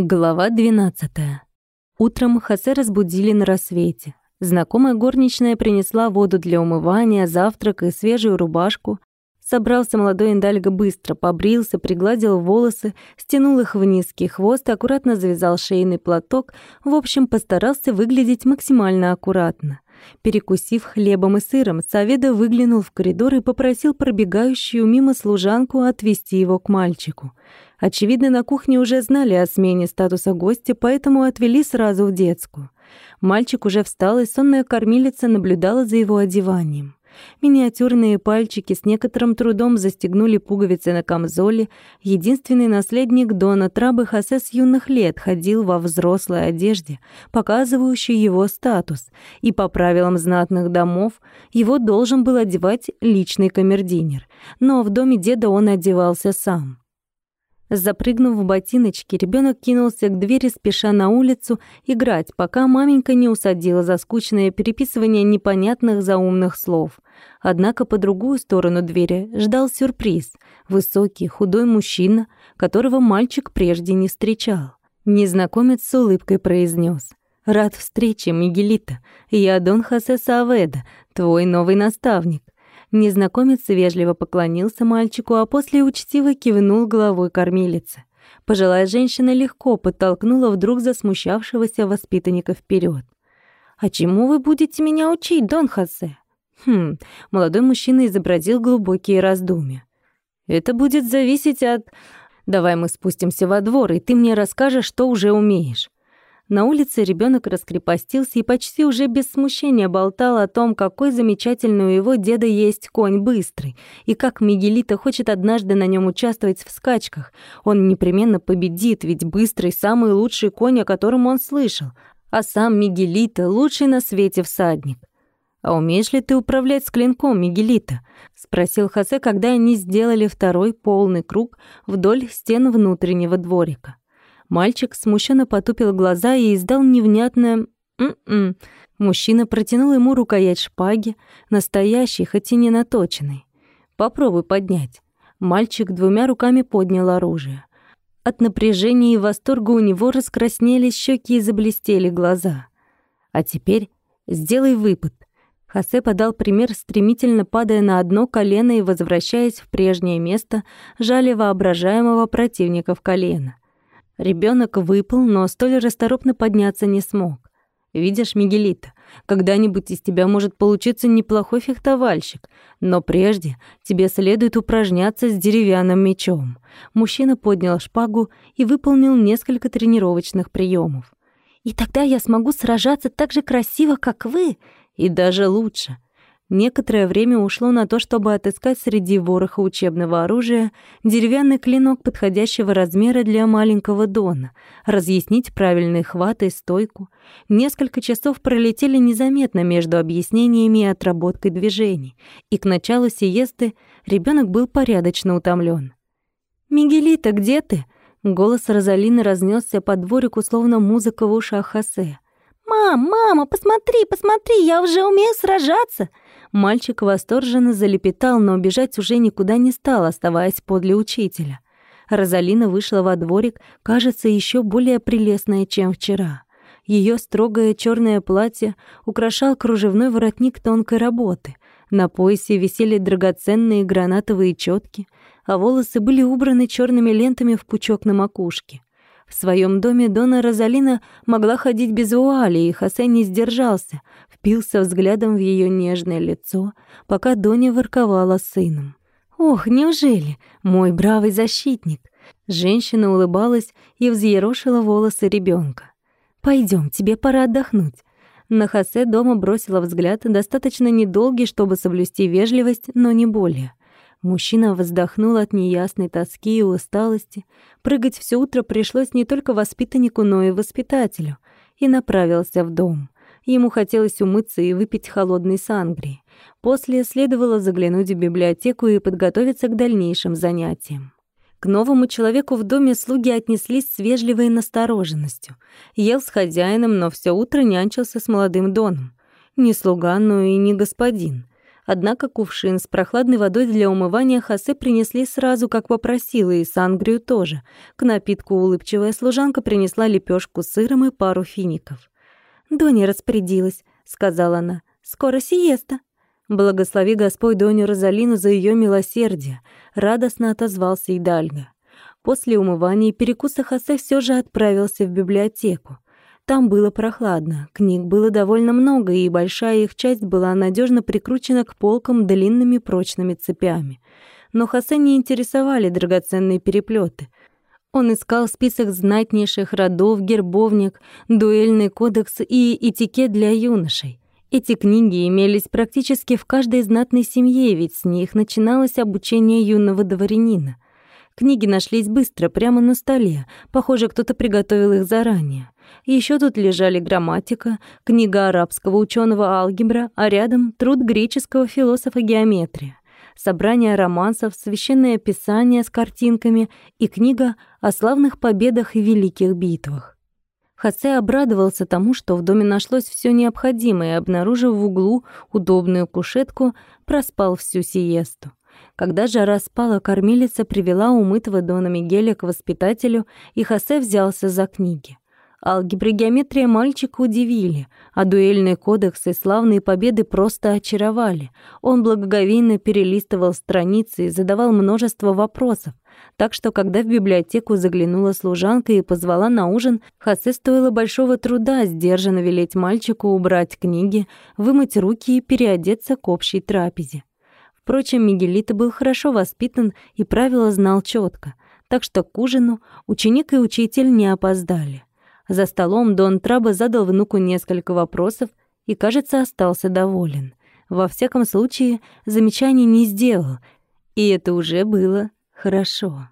Глава 12. Утром Хосе разбудили на рассвете. Знакомая горничная принесла воду для умывания, завтрак и свежую рубашку. Собрался молодой Индальго быстро, побрился, пригладил волосы, стянул их в низкий хвост, аккуратно завязал шейный платок, в общем, постарался выглядеть максимально аккуратно. Перекусив хлебом и сыром, Саведа выглянул в коридор и попросил пробегающую мимо служанку отвести его к мальчику. Очевидно, на кухне уже знали о смене статуса гостя, поэтому отвели сразу в детскую. Мальчик уже встал, и сонная кормилица наблюдала за его одеванием. Миниатюрные пальчики с некоторым трудом застегнули пуговицы на камзоле. Единственный наследник Дона Трабы Хосе с юных лет ходил во взрослой одежде, показывающей его статус, и по правилам знатных домов его должен был одевать личный камердинер. Но в доме деда он одевался сам. Запрыгнув в ботиночки, ребенок кинулся к двери, спеша на улицу играть, пока маменька не усадила за скучное переписывание непонятных заумных слов. Однако по другую сторону двери ждал сюрприз — высокий, худой мужчина, которого мальчик прежде не встречал. Незнакомец с улыбкой произнес: «Рад встрече, Мигелита. Я Дон Хосе Саведа, твой новый наставник. Незнакомец вежливо поклонился мальчику, а после учтиво кивнул головой кормилице. Пожилая женщина легко подтолкнула вдруг засмущавшегося воспитанника вперед. «А чему вы будете меня учить, Дон Хосе?» Хм, молодой мужчина изобразил глубокие раздумья. «Это будет зависеть от... Давай мы спустимся во двор, и ты мне расскажешь, что уже умеешь. На улице ребенок раскрепостился и почти уже без смущения болтал о том, какой замечательный у его деда есть конь быстрый, и как Мигелита хочет однажды на нем участвовать в скачках. Он непременно победит, ведь быстрый — самый лучший конь, о котором он слышал, а сам Мигелита — лучший на свете всадник. «А умеешь ли ты управлять с клинком, Мигелита?» — спросил Хосе, когда они сделали второй полный круг вдоль стен внутреннего дворика. Мальчик смущенно потупил глаза и издал невнятное «м-м». Мужчина протянул ему рукоять шпаги, настоящий, хоть и не наточенный. «Попробуй поднять». Мальчик двумя руками поднял оружие. От напряжения и восторга у него раскраснелись щеки и заблестели глаза. «А теперь сделай выпад». Хосе подал пример, стремительно падая на одно колено и возвращаясь в прежнее место, жали воображаемого противника в колено. Ребенок выпал, но столь расторопно подняться не смог. Видишь, Мигелита, когда-нибудь из тебя может получиться неплохой фехтовальщик, но прежде тебе следует упражняться с деревянным мечом. Мужчина поднял шпагу и выполнил несколько тренировочных приемов. И тогда я смогу сражаться так же красиво, как вы, и даже лучше. Некоторое время ушло на то, чтобы отыскать среди вороха учебного оружия деревянный клинок подходящего размера для маленького Дона, разъяснить правильный хват и стойку. Несколько часов пролетели незаметно между объяснениями и отработкой движений, и к началу сиесты ребенок был порядочно утомлен. «Мигелита, где ты?» Голос Розалины разнесся по дворику, словно музыка в ушах Хосе. «Мам, мама, посмотри, посмотри, я уже умею сражаться!» Мальчик восторженно залепетал, но бежать уже никуда не стал, оставаясь подле учителя. Розалина вышла во дворик, кажется, еще более прелестная, чем вчера. Ее строгое черное платье украшал кружевной воротник тонкой работы. На поясе висели драгоценные гранатовые четки, а волосы были убраны черными лентами в пучок на макушке. В своем доме Дона Розалина могла ходить без вуали, и Хосе не сдержался, впился взглядом в ее нежное лицо, пока Доня ворковала сыном. «Ох, неужели? Мой бравый защитник!» Женщина улыбалась и взъерошила волосы ребенка. Пойдем, тебе пора отдохнуть». На Хосе дома бросила взгляд, достаточно недолгий, чтобы соблюсти вежливость, но не более. Мужчина вздохнул от неясной тоски и усталости. Прыгать все утро пришлось не только воспитаннику, но и воспитателю. И направился в дом. Ему хотелось умыться и выпить холодной сангрии. После следовало заглянуть в библиотеку и подготовиться к дальнейшим занятиям. К новому человеку в доме слуги отнеслись с вежливой настороженностью. Ел с хозяином, но все утро нянчился с молодым Доном. Не слуга, но и не господин. Однако кувшин с прохладной водой для умывания Хосе принесли сразу, как попросила, и сангрию тоже. К напитку улыбчивая служанка принесла лепешку с сыром и пару фиников. «Доня распорядилась», — сказала она. «Скоро сиеста». «Благослови Господь Доню Розалину за ее милосердие», — радостно отозвался Идальго. После умывания и перекуса Хосе все же отправился в библиотеку. Там было прохладно, книг было довольно много, и большая их часть была надежно прикручена к полкам длинными прочными цепями. Но Хосе не интересовали драгоценные переплеты. Он искал список знатнейших родов, гербовник, дуэльный кодекс и этикет для юношей. Эти книги имелись практически в каждой знатной семье, ведь с них начиналось обучение юного дворянина. Книги нашлись быстро, прямо на столе. Похоже, кто-то приготовил их заранее. Еще тут лежали грамматика, книга арабского ученого алгебра, а рядом труд греческого философа геометрия, собрание романсов, священное писание с картинками и книга о славных победах и великих битвах. Хосе обрадовался тому, что в доме нашлось все необходимое, и, обнаружив в углу удобную кушетку, проспал всю сиесту. Когда жара спала, кормилица привела умытого Дона Мигеля к воспитателю, и Хосе взялся за книги. Алгебра и геометрия мальчика удивили, а дуэльные кодексы и славные победы просто очаровали. Он благоговейно перелистывал страницы и задавал множество вопросов. Так что, когда в библиотеку заглянула служанка и позвала на ужин, Хосе стоило большого труда сдержанно велеть мальчику убрать книги, вымыть руки и переодеться к общей трапезе. Впрочем, Мигелита был хорошо воспитан и правила знал четко, так что к ужину ученик и учитель не опоздали. За столом Дон Траба задал внуку несколько вопросов и, кажется, остался доволен. Во всяком случае, замечаний не сделал, и это уже было хорошо.